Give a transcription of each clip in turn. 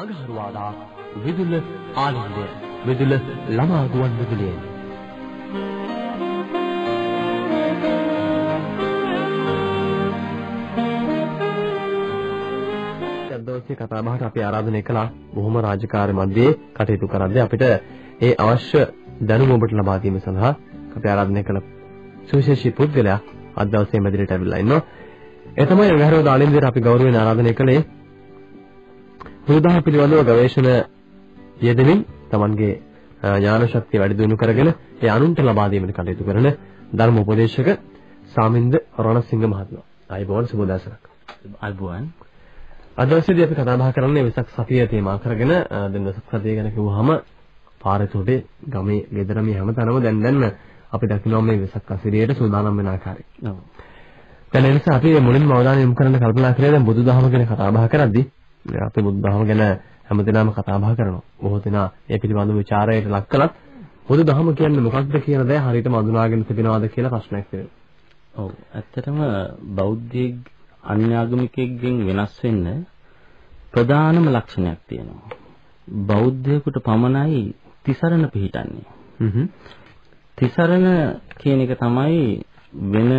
අඟහරුවාදා විදුල ආනන්දය විදුල ළමා ගුවන් විදුලියෙන් දවසේ කතා බහට අපි ආරාධනය කළා බොහොම රාජකාරී මැදේ කටයුතු කරද්දී අපිට ඒ අවශ්‍ය දැනුම ඔබට ලබා දීම සඳහා අපි ආරාධනය කළ සුවිශේෂී පුද්ගලයා අද දවසේ මැදිරියට ඇවිල්ලා ඉන්නවා. ඒ තමයි අඟහරුවාද ආනන්දයට අපි ගෞරවයෙන් ආරාධනය කළේ බුදුදහම පිළිබඳව ගවේෂණ යෙදෙමින් Tamanගේ ඥාන ශක්තිය වැඩි දියුණු කරගෙන ඒ අනුන්ට ලබා දීමට කටයුතු කරන ධර්ම උපදේශක සාමින්ද රණසිංහ මහත්මයා. ආයුබෝවන් සුබ දවසක්. ආයුබෝවන්. අද දවසේදී අපි කතා බහ කරන්නේ වෙසක් සතිය තේමා කරගෙන දැන් වෙසක් සතිය ගැන කිව්වහම පාරේ තුඩේ ගමේ ගෙදර මේ හැමතැනම දැන් දැන් අපි දකිනවා මේ වෙසක් අසිරියට සූදානම් වෙන ආකාරය. ඔව්. දැන් ඒ නිසා අපි මුලින්ම අවධානය යොමු කරන්න කල්පනා කරේ දැන් බුදුදහම ගැන කතා බහ කරද්දී අපි බුදුදහම ගැන හැමදෙනාම කතා බහ කරනවා. බොහෝ දෙනා ඒ පිළිබඳව ਵਿਚාරයට ලක් කළත් බුදුදහම කියන්නේ මොකක්ද කියන දේ හරියටම අඳුනාගෙන තිබෙනවද කියලා ප්‍රශ්නයක් තියෙනවා. ඔව්. ඇත්තටම බෞද්ධයෙක් අන්‍යාගමිකයෙක්ගෙන් වෙනස් වෙන්න ප්‍රධානම ලක්ෂණයක් තියෙනවා. බෞද්ධයෙකුට පමණයි තිසරණ පිළිටන්නේ. හ්ම්. තිසරණ කියන එක තමයි වෙන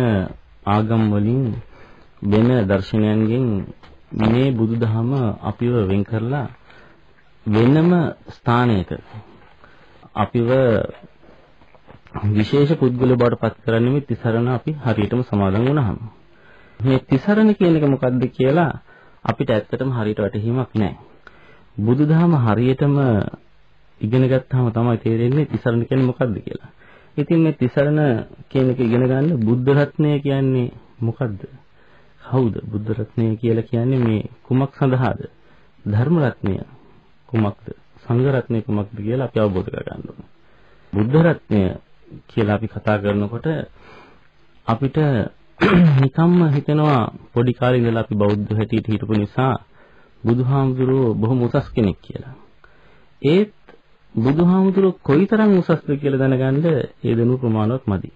ආගම් වලින් වෙන දර්ශනයන්ගෙන් මේ බුදුදහම අපිව වෙන් කරලා වෙනම ස්ථානයක අපිව විශේෂ පුද්ගල බවට පත් කරන්නේ මේ තිසරණ අපි හරියටම සමාදන් වුණාම මේ තිසරණ කියන එක මොකද්ද කියලා අපිට ඇත්තටම හරියට වැටහීමක් නැහැ. බුදුදහම හරියටම ඉගෙන ගත්තාම තමයි තේරෙන්නේ තිසරණ කියන්නේ මොකද්ද කියලා. ඉතින් මේ තිසරණ කියන එක ඉගෙන ගන්න බුද්ධ රත්නය කියන්නේ මොකද්ද? කවුද බුද්ධ රත්නය කියලා කියන්නේ මේ කුමක් සඳහාද? ධර්ම රත්නය කුමක්ද? සංඝ රත්නය කුමක්ද කියලා අපි අවබෝධ කරගන්න ඕනේ. බුද්ධ රත්නය කියලා අපි කතා කරනකොට අපිට නිකම්ම හිතෙනවා පොඩි කාලේ ඉඳලා අපි බෞද්ධ හැටියට හිටපු නිසා බුදුහාමුදුරුවෝ බොහොම උසස් කෙනෙක් කියලා. ඒත් බුදුහාමුදුරුවෝ කොයිතරම් උසස්ද කියලා දැනගන්න ඒ දනු ප්‍රමාණවත් මදි.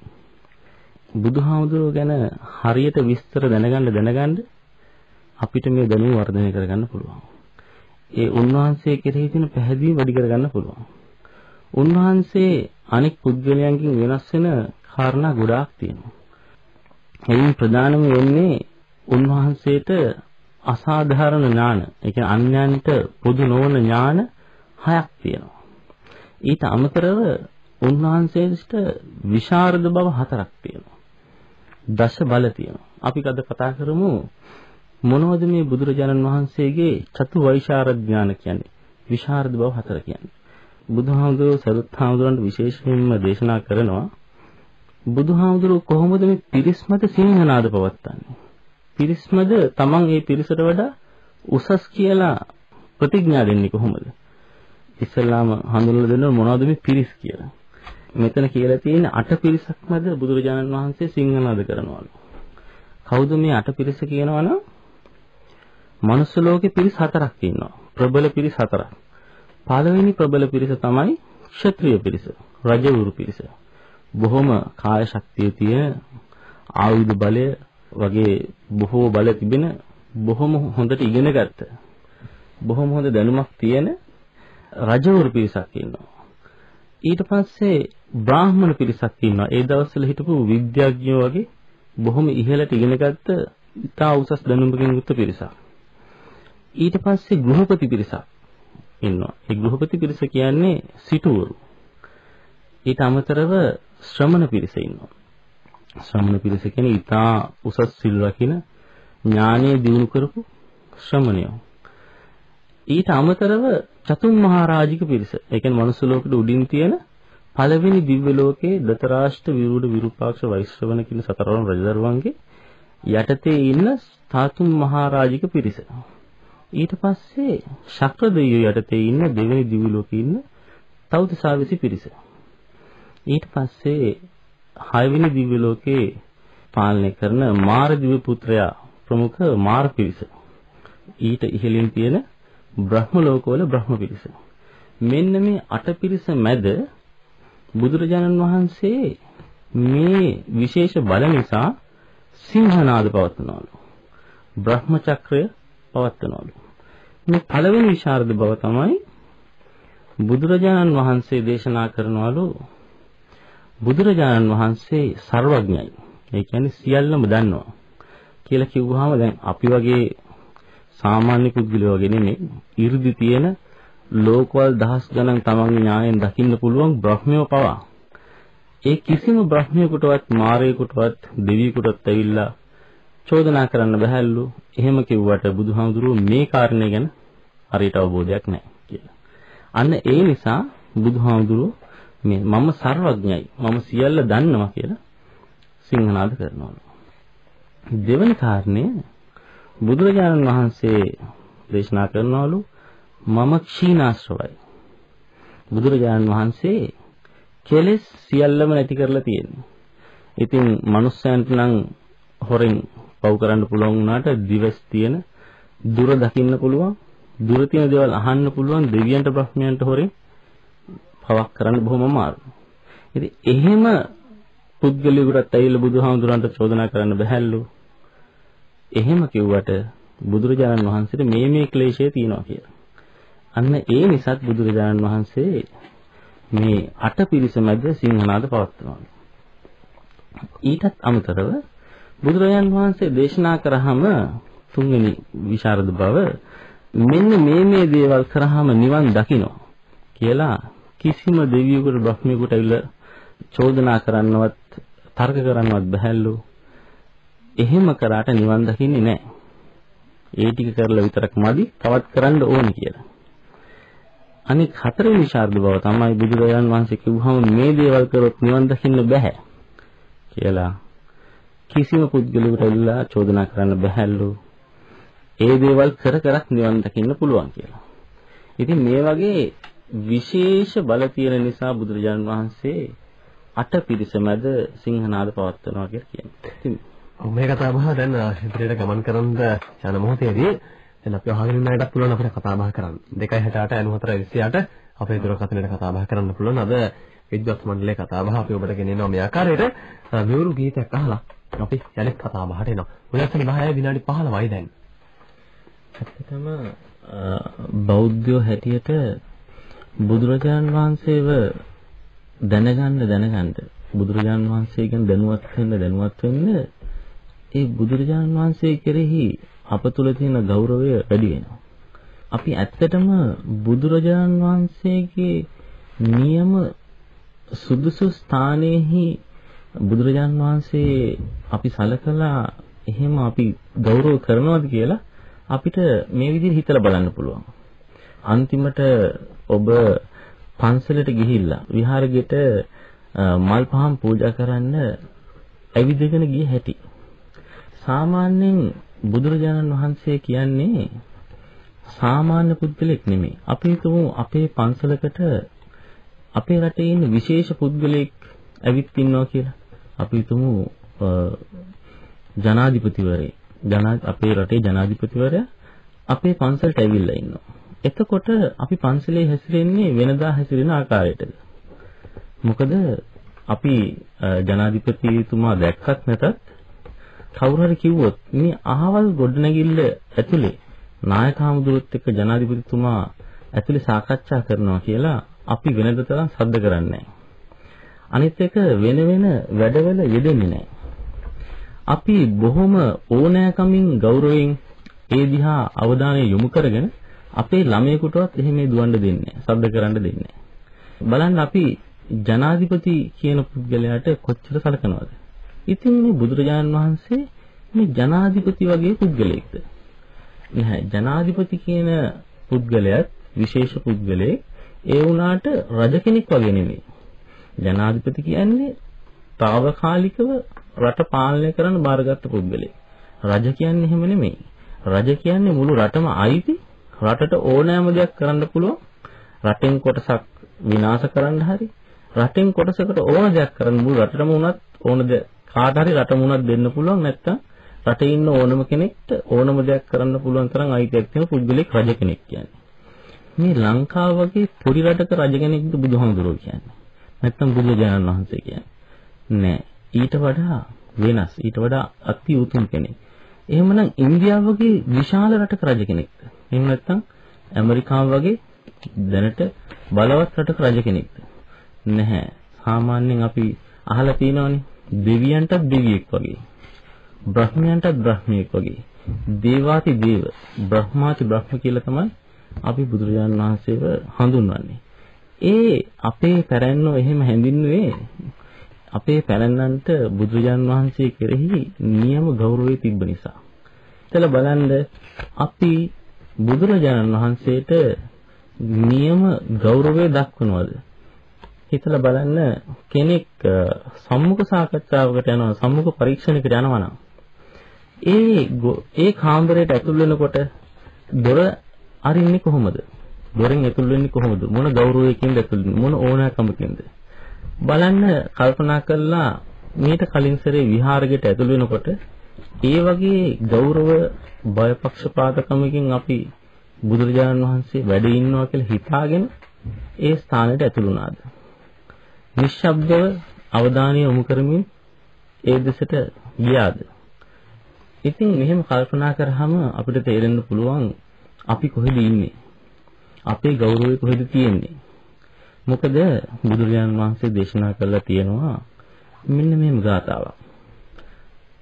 බුදුහාමුදුරුවෝ ගැන හරියට විස්තර දැනගන්න දැනගන්න අපිට මේ දැනුම වර්ධනය කරගන්න පුළුවන්. ඒ උන්වහන්සේ කෙරෙහි තියෙන පැහැදිලි වැඩි කරගන්න පුළුවන්. උන්වහන්සේ අනෙක් පුද්ගලයන්ගෙන් වෙනස් වෙන කාරණා ගොඩාක් තියෙනවා. එයින් ප්‍රධානම වෙන්නේ උන්වහන්සේට අසාධාරණ ඥාන, ඒ කියන්නේ අන්‍යයන්ට පොදු නොවන ඥාන හයක් තියෙනවා. ඊට අමතරව උන්වහන්සේට විශාරද බව හතරක් තියෙනවා. දශ බල තියෙනවා. අපි අද කතා කරමු මොනවද මේ බුදුරජාණන් වහන්සේගේ චතු වෛශාරද ඥාන කියන්නේ? විශාරද බව හතර කියන්නේ. බුදුහාමුදුරුවෝ සරුත් හාමුදුරන්ට විශේෂයෙන්ම දේශනා කරනවා බුදුහාමුදුරුවෝ කොහොමද මේ පිරිස්මද සිංහනාද පවත්න්නේ? පිරිස්මද තමන් ඒ පිරිසට වඩා උසස් කියලා ප්‍රතිඥා දෙන්නේ කොහොමද? ඉස්ලාම හඳුන්වලා දෙනවා මොනවද මේ පිරිස් කියලා. මෙතන කියලා තියෙන අට පිරිසක් මැද බුදුරජාණන් වහන්සේ සිංහනාද කරනවලු. කවුද මේ අට පිරිස කියනවනම් මනුස්ස ලෝකේ පිරිස් හතරක් ඉන්නවා. ප්‍රබල පිරිස් හතරක්. පළවෙනි ප්‍රබල පිරිස තමයි ක්ෂත්‍රීය පිරිස. රජවරු පිරිස. බොහොම කාය ශක්තිය තියෙන ආයුධ බලය වගේ බොහෝ බල තිබෙන බොහොම හොඳට ඉගෙන ගත්ත බොහොම හොඳ දැනුමක් තියෙන රජවරු පිරිසක් ඉන්නවා. ඊට පස්සේ බ්‍රාහ්මණ පිරිසක් ඉන්නවා. ඒ දවස්වල හිටපු විද්‍යාඥයෝ වගේ බොහොම ඉහළට ඉගෙනගත්ත ඉතා උසස් දැනුමකින් යුක්ත පිරිසක්. ඊට පස්සේ ගෘහපති පිරිසක් ඉන්නවා. ඒ ගෘහපති පිරිස කියන්නේ සිටුවරු. ඊට අමතරව ශ්‍රමණ පිරිස ඉන්නවා. ශ්‍රමණ පිරිස කියන්නේ ඉතා උසස් සිල් රකින ඥානය දිනු කරපු ශ්‍රමණයෝ. ඊට අමතරව චතුම් මහරජික පිරිස. ඒ කියන්නේ මනුස්ස ලෝකෙට උඩින් තියෙන පළවෙනි දිව්‍ය ලෝකයේ දතරාෂ්ට විරුඩ විරුපාක්ෂ වෛශ්‍රවණ කියන සතරවරන් රජදරුවන්ගේ යටතේ ඉන්න තාතුම් මහරජික පිරිස. ඊට පස්සේ ශක්‍ර දෙවියෝ යටතේ ඉන්න දෙවෙනි දිව්‍ය ලෝකේ ඉන්න තවුතිසාවිසි පිරිස. ඊට පස්සේ හයවෙනි දිව්‍ය ලෝකේ පාලනය කරන මාර දිව්‍ය පුත්‍රයා ප්‍රමුඛ මාර පිරිස. ඊට ඉහළින් තියෙන බ්‍රහ්ම ලෝකවල බ්‍රහ්ම පිරිස. මෙන්න මේ අට පිරිස මැද බුදුරජාණන් වහන්සේ මේ විශේෂ බල නිසා සිංහනාද පවත්වනවලු. බ්‍රහ්ම චක්‍රය පවත්වනවලු. මේ පළවෙනි විශාරද බව තමයි බුදුරජාණන් වහන්සේ දේශනා කරනවලු බුදුරජාණන් වහන්සේ ਸਰවඥයි. ඒ කියන්නේ සියල්ලම දන්නවා. කියලා කිව්වහම දැන් අපි වගේ සාමාන්‍ය පුද්ගලයෝ වගේ නෙමෙයි. 이르දි තියෙන ලෝකවල දහස් ගණන් තමන්ගේ ඥාණයෙන් දකින්න පුළුවන් බ්‍රහ්මයෝ පවා. ඒ කිසිම බ්‍රහ්මයෙකුටවත් මාරයෙකුටවත් දෙවියෙකුටවත් ඇවිල්ලා චෝදනා කරන්න බැහැලු. එහෙම කිව්වට බුදුහාමුදුරුවෝ මේ කාරණේ ගැන හරියට අවබෝධයක් නැහැ කියලා. අන්න ඒ නිසා බුදුහාමුදුරුවෝ මේ මම සර්වඥයි මම සියල්ල දන්නවා කියලා සිංහනාද කරනවලු. දෙවන කාරණය බුදුරජාණන් වහන්සේ දේශනා කරනවලු මම ක්ෂීණාශ්‍රවයි. බුදුරජාණන් වහන්සේ කෙලෙස් සියල්ලම නැති කරලා තියෙනවා. ඉතින් මනුස්සයන්ට නම් හොරෙන් පව් කරන්න පුළුවන් වුණාට දිවස් තියෙන දුර දකින්න පුළුවන් දුර තියෙන දේවල් අහන්න පුළුවන් දෙවියන්ට බ්‍රහ්මයන්ට හොරෙන් පවක් කරන්න බොහොම අමාරුයි. ඉතින් එහෙම පුද්ගලයෙකුට ඇවිල්ලා බුදුහාමුදුරන්ට චෝදනා කරන්න බැහැලු. එහෙම කිව්වට බුදුරජාණන් වහන්සේට මේ මේ ක්ලේශය තියෙනවා කියලා. අන්න ඒ නිසාත් බුදුරජාණන් වහන්සේ මේ අටපිරිස මැද සිංහනාද පවත්වනවා. ඊටත් අමතරව බුදුරජාණන් වහන්සේ දේශනා කරාම තුන්වෙනි විශාරද බව මෙන්න මේ මේ දේවල් කරාම නිවන් දකින්න කියලා කිසිම දෙවියෙකුට බ්‍රහ්මියෙකුට ඇවිල්ලා චෝදනා කරන්නවත් තර්ක කරන්නවත් බැහැලු. එහෙම කරාට නිවන් දකින්නේ නැහැ. ඒ ටික කරලා විතරක් මදි තවත් කරන්න ඕනේ කියලා. අනික හතරවෙනි ශාර්ද බව තමයි බුදුරජාන් වහන්සේ කිව්වහම මේ දේවල් කරොත් නිවන් දකින්න බෑ කියලා කිසිම පුද්ගලයෙකුට ඇවිල්ලා චෝදනා කරන්න බැහැලු. ඒ දේවල් කර කරත් නිවන් දකින්න පුළුවන් කියලා. ඉතින් මේ වගේ විශේෂ බල තියෙන නිසා බුදුරජාන් වහන්සේ අට පිරිස මැද සිංහනාද පවත්වනවා කියලා කියනවා. ඉතින් මේ කතා බහ දැන් ඉදිරියට ගමන් කරන යන මොහොතේදී දැන් අපි අහගෙන ඉන්න අයටත් පුළුවන් අපිට කතා බහ කරන්න. 268 94 අපේ දුරකථනයට කතා බහ කරන්න පුළුවන්. අද විද්වත් මණ්ඩලයේ කතා බහ අපි ඔබට ගෙනෙනවා මේ ආකාරයට මෙවුරු ගීතයක් අහලා අපි යලිත් කතා බහට එනවා. මුලස්සන 10 විනාඩි 15යි දැන්. ඇත්තටම බෞද්ධයෝ හැටියට බුදුරජාන් වහන්සේව දැනගන්න දැනගන්න බුදුරජාන් වහන්සේ ගැන දැනුවත් වෙන්න දැනුවත් වෙන්න ඒ බුදුරජාන් වහන්සේ කෙරෙහි අප තුළ තියෙන ගෞරවය වැඩි වෙනවා. අපි ඇත්තටම බුදුරජාන් වහන්සේගේ නියම සුදුසු ස්ථානයේහි බුදුරජාන් වහන්සේ අපි සලකලා එහෙම අපි ගෞරව කරනවාද කියලා අපිට මේ විදිහට හිතලා බලන්න පුළුවන්. අන්තිමට ඔබ පන්සලට ගිහිල්ලා විහාරෙට මල් පහන් පූජා කරන්න ඇවිදගෙන ගිය හැටි. සාමාන්‍යයෙන් බුදුරජාණන් වහන්සේ කියන්නේ සාමාන්‍ය පුද්ගලෙක් නෙමෙයි. අපි හිතමු අපේ පන්සලකට අපේ රටේ ඉන්න විශේෂ පුද්ගලෙක් ඇවිත් ඉන්නවා කියලා. අපි හිතමු ජනාධිපතිවරේ ජනා අපේ රටේ ජනාධිපතිවරයා අපේ පන්සලට ඇවිල්ලා ඉන්නවා. එතකොට අපි පන්සලේ හැසිරෙන්නේ වෙනදා හැසිරෙන ආකාරයටද? මොකද අපි ජනාධිපතිතුමා දැක්කත් නැතත් කවුරු හරි කිව්වොත් මේ අහවල් ගොඩනැගිල්ල ඇතුලේ නායක හමුදුරුවොත් එක්ක ජනාධිපතිතුමා ඇතුලේ සාකච්ඡා කරනවා කියලා අපි වෙනද තරම් සද්ද කරන්නේ අනිත් එක වෙන වෙන වැඩවල යෙදෙන්නේ නැහැ. අපි බොහොම ඕනෑකමින් ගෞරවයෙන් ඒ දිහා අවධානය යොමු කරගෙන අපේ ළමයෙකුටවත් එහෙම දුවන්න දෙන්නේ නැහැ. ශබ්ද කරන්න දෙන්නේ නැහැ. බලන්න අපි ජනාධිපති කියන පුද්ගලයාට කොච්චර සලකනවද? ඉතින් මේ බුදුරජාණන් වහන්සේ මේ ජනාධිපති වගේ පුද්ගලයෙක්ද? නැහැ. ජනාධිපති කියන පුද්ගලයාත් විශේෂ පුද්ගලයෙක්. ඒ වුණාට රජ කෙනෙක් වගේ නෙමෙයි. ජනාධිපති කියන්නේ తాවකාලිකව රට පාලනය කරන්න බාරගත්ත පුද්ගලයෙක්. රජ කියන්නේ එහෙම නෙමෙයි. රජ කියන්නේ මුළු රටම අයිති රටට ඕනෑම දෙයක් කරන්න පුළුවන්. රටෙන් කොටසක් විනාශ කරන්න හරි රටෙන් කොටසකට ඕන දෙයක් කරන්න මුළු රටටම උනත් ඕන දෙයක් කාට හරි රටම උනත් දෙන්න පුළුවන් නැත්තම් රටේ ඉන්න ඕනම කෙනෙක්ට ඕනම දෙයක් කරන්න පුළුවන් තරම් අයිතියක් තියෙන පුද්ගලික රජ කෙනෙක් කියන්නේ. මේ ලංකාව වගේ පොඩි රටක රජ කෙනෙක්ද බුදුහාමුදුරුවෝ කියන්නේ. නැත්තම් බුදුජානන් වහන්සේ කියන්නේ. නෑ. ඊට වඩා වෙනස්. ඊට වඩා අති උතුම් කෙනෙක්. එහෙමනම් ඉන්දියාව වගේ විශාල රටක රජ කෙනෙක්ද? එහෙම නැත්නම් ඇමරිකාව වගේ දැනට බලවත් රටක රජ කෙනෙක්ද? නැහැ. සාමාන්‍යයෙන් අපි අහලා තියෙනවනේ දෙවියන්ටත් දෙවියෙක් වගේ. බ්‍රහ්මයන්ටත් බ්‍රහ්මියෙක් වගේ. දේවාති දේව, බ්‍රහ්මාති බ්‍රහ්ම කියලා තමයි අපි බුදුරජාණන් වහන්සේව හඳුන්වන්නේ. ඒ අපේ පැරැන්නෝ එහෙම හැඳින්නුවේ අපේ පැරැන්නන්ට බුදුරජාණන් වහන්සේ කෙරෙහි නියම ගෞරවය තිබ්බ නිසා. එතල බලන්න අපි බුදුරජාණන් වහන්සේට නියම ගෞරවය දක්වනවද? හිතලා බලන්න කෙනෙක් සම්මුඛ සාකච්ඡාවකට යනවා සම්මුඛ පරීක්ෂණයකට යනවා නම් ඒ ඒ කාමරයට ඇතුල් වෙනකොට දොර අරින්නේ කොහොමද? දොරෙන් ඇතුල් වෙන්නේ කොහොමද? මොන ගෞරවයකින්ද ඇතුල් වෙන්නේ? මොන ඕනෑකමකින්ද? බලන්න කල්පනා කළා මීට කලින් සැරේ විහාරයකට ඇතුල් වෙනකොට ඒ වගේ ගෞරව බයපක්ෂපාතකමකින් අපි බුදුරජාණන් වහන්සේ වැඩ ඉන්නවා කියලා හිතාගෙන ඒ ස්ථානෙට ඇතුළු වුණාද? නිශ්ශබ්දව අවධානය යොමු කරමින් ඒ දෙසට ගියාද? ඉතින් මෙහෙම කල්පනා කරාම අපිට තේරෙන්න පුළුවන් අපි කොහෙද ඉන්නේ? අපේ ගෞරවය කොහෙද තියෙන්නේ? මොකද බුදුරජාණන් වහන්සේ දේශනා කළා තියෙනවා මෙන්න මේ ගාතාවක්.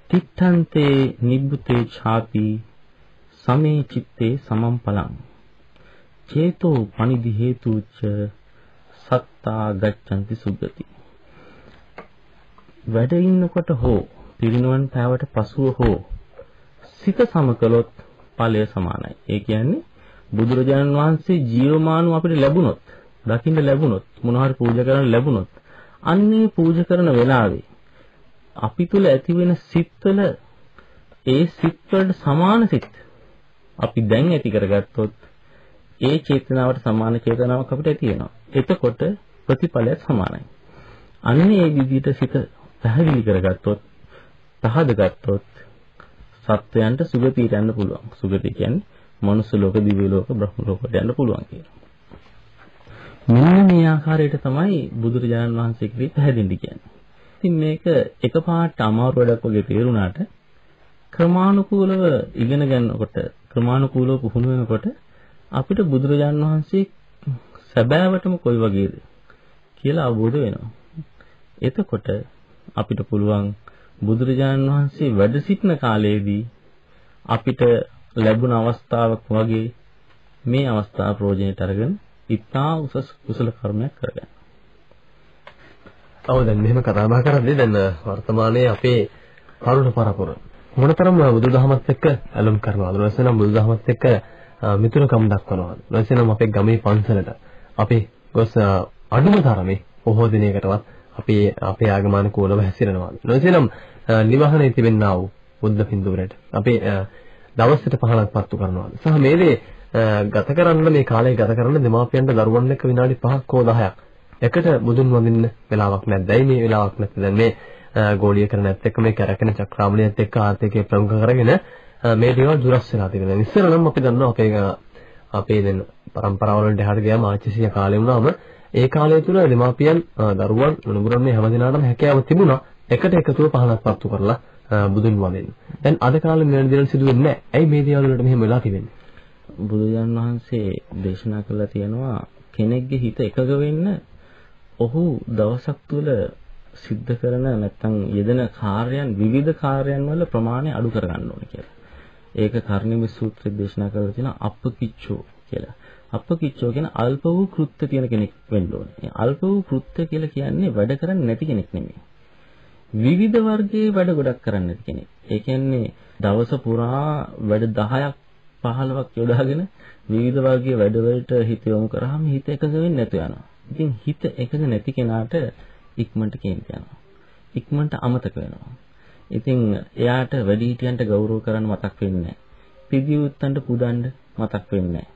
තිත්තන්තේ නිබ්බුතේ ඡාති සමේ චිත්තේ සමම් පලං චේතෝ පනිදි හේතුච්ච සත්තා ගච්ඡanti සුගති වැඩ ඉන්නකොට හෝ පිරිනුවන් පෑවට පසුව හෝ සිත සමකලොත් ඵලය සමානයි. ඒ කියන්නේ බුදුරජාණන් වහන්සේ ජීවමානව අපිට ලැබුණොත්, දකින්න ලැබුණොත්, මොන හරි පූජා කරන්න ලැබුණොත්, අන්නේ පූජා කරන වෙලාවේ අපි තුල ඇති වෙන සිත්වල ඒ සිත් වලට සමාන සිත් අපි දැන් ඇති කරගත්තොත් ඒ චේතනාවට සමාන චේතනාවක් අපිට ඇති වෙනවා. එතකොට ප්‍රතිඵලය සමානයි. අන්න ඒ විදිහට සිත පැහැදිලි කරගත්තොත්, පහද ගත්තොත් සත්වයන්ට සුගතියට යන්න පුළුවන්. සුගතිය කියන්නේ මනුස්ස ලෝක, දිව්‍ය ලෝක, බ්‍රහ්ම ලෝකයට යන්න පුළුවන් කියලා. මෙන්න මේ ආකාරයට තමයි බුදුරජාණන් වහන්සේ කිව්වේ පැහැදිලි කියන්නේ. ඉතින් මේක එකපාරට අමාරු වැඩක් වගේ තේරුණාට ක්‍රමානුකූලව ඉගෙන ගන්නකොට ක්‍රමානුකූලව පුහුණු වෙනකොට අපිට බුදුරජාණන් වහන්සේ සැබෑවටම කොයි වගේද කියලා අවබෝධ වෙනවා. එතකොට අපිට පුළුවන් බුදුරජාණන් වහන්සේ වැඩ සිටින කාලයේදී අපිට ලැබුණ අවස්ථාවක් වගේ මේ අවස්ථාව ප්‍රයෝජනයට අරගෙන ඉතා උසස් කුසල කර්මයක් කරගන්න. ඔව් දැන් මෙහෙම කතා බහ කරද්දී දැන් වර්තමානයේ අපේ තරුණ පරපුර මොනතරම් බුදුදහමත් එක්ක ඇලුම් කරනවද? නැත්නම් බුදුදහමත් එක්ක මිතුරුකම් දක්වනවද? නැත්නම් අපේ ගමේ පන්සලට අපි ගොස් අඩුම තරමේ බොහෝ දිනයකටවත් අපේ අපේ ආගමනුකූලව හැසිරෙනවද? නැත්නම් නිවහනේ තිබෙන්නා වූ බුද්ධ පින්තූරයට අපේ දවසට පහනක් පත්තු කරනවද? සහ මේ දේ ගත කරන්න මේ කාලය ගත කරන්න දෙමාපියන්ට දරුවන් එක්ක විනාඩි 5ක් හෝ 10ක් එකට බුදුන් වඳින්න වෙලාවක් නැද්දයි මේ වෙලාවක් නැත්නම් දැන් මේ ගෝලීකරණයත් එක්ක මේ කැරකෙන චක්‍රාමලියත් එක්ක ආර්ථිකය ප්‍රමුඛ කරගෙන මේ දේවල් දුරස් වෙලා තිබෙනවා. ඉස්සර නම් අපි දන්නවා අපේ අපේ දැන් પરම්පරාවල වලට එහාට ගියාම ආච්චිසිය කාලේ වුණාම ඒ කාලය තුල දෙමාපියන් දරුවන් මුණුබුරන් මේ හැමදිනාටම හැකියාව තිබුණා. එකට එකතුව පහනක් පත්තු කරලා බුදුන් වදින්න. දැන් අද කාලේ මෙවැනි දේවල් සිදු වෙන්නේ නැහැ. ඇයි මේ දේවල් වලට මෙහෙම වෙලා තිබෙන්නේ? බුදුජාන් වහන්සේ දේශනා කළා තියෙනවා කෙනෙක්ගේ හිත එකඟ වෙන්න ඔහු දවසක් තුල සිද්ධ කරන නැත්නම් යෙදෙන කාර්යයන් විවිධ කාර්යයන් වල ප්‍රමාණය අඩු කරගන්න ඕනේ කියලා. ඒක කර්ණිමි සූත්‍රයේ දේශනා කරලා තියෙනවා අප්පකිච්චෝ කියලා. අප්පකිච්චෝ කියන අල්ප වූ කෘත්‍ය තියෙන කෙනෙක් වෙන්න ඕනේ. අල්ප වූ කෘත්‍ය කියලා කියන්නේ වැඩ කරන්නේ නැති කෙනෙක් නෙමෙයි. විවිධ වර්ගයේ වැඩ ගොඩක් කරන්න නැති කෙනෙක්. ඒ කියන්නේ දවස පුරා වැඩ 10ක් 15ක් යොදාගෙන විවිධ වර්ගයේ වැඩවලට හිත යොමු කරාම හිත එකඟ වෙන්නේ නැතු යනවා. ඉතින් හිත එකඟ නැති කෙනාට ඉක්මනට කේන්ති යනවා. ඉක්මනට අමතක වෙනවා. ඉතින් එයාට වැඩිහිටියන්ට ගෞරව කරන්න මතක් වෙන්නේ නැහැ. පිළියුත්තන්ට පුදන්න මතක් වෙන්නේ